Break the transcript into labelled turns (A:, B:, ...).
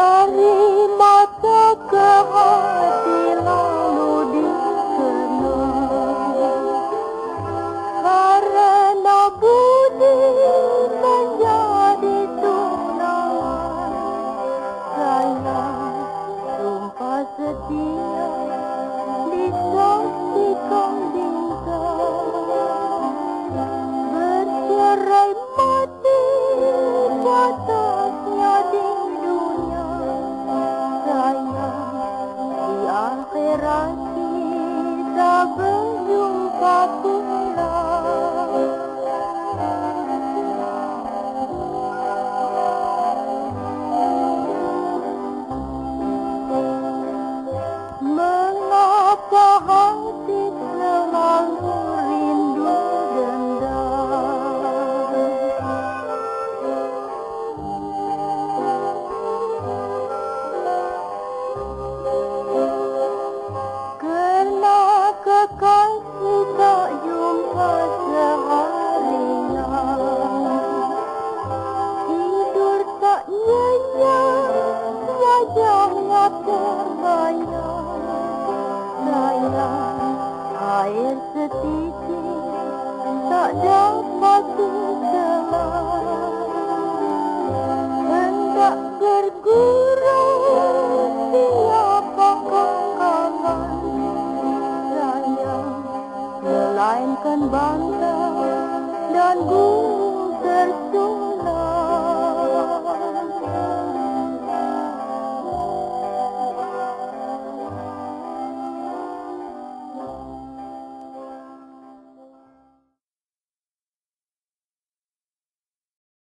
A: Terima kasih kita berjumpa Wajahnya terbayang Sayang Air setitik Tak dapat ditelan Hendak bergurau Siapakah kawan Sayang Melainkan bangsa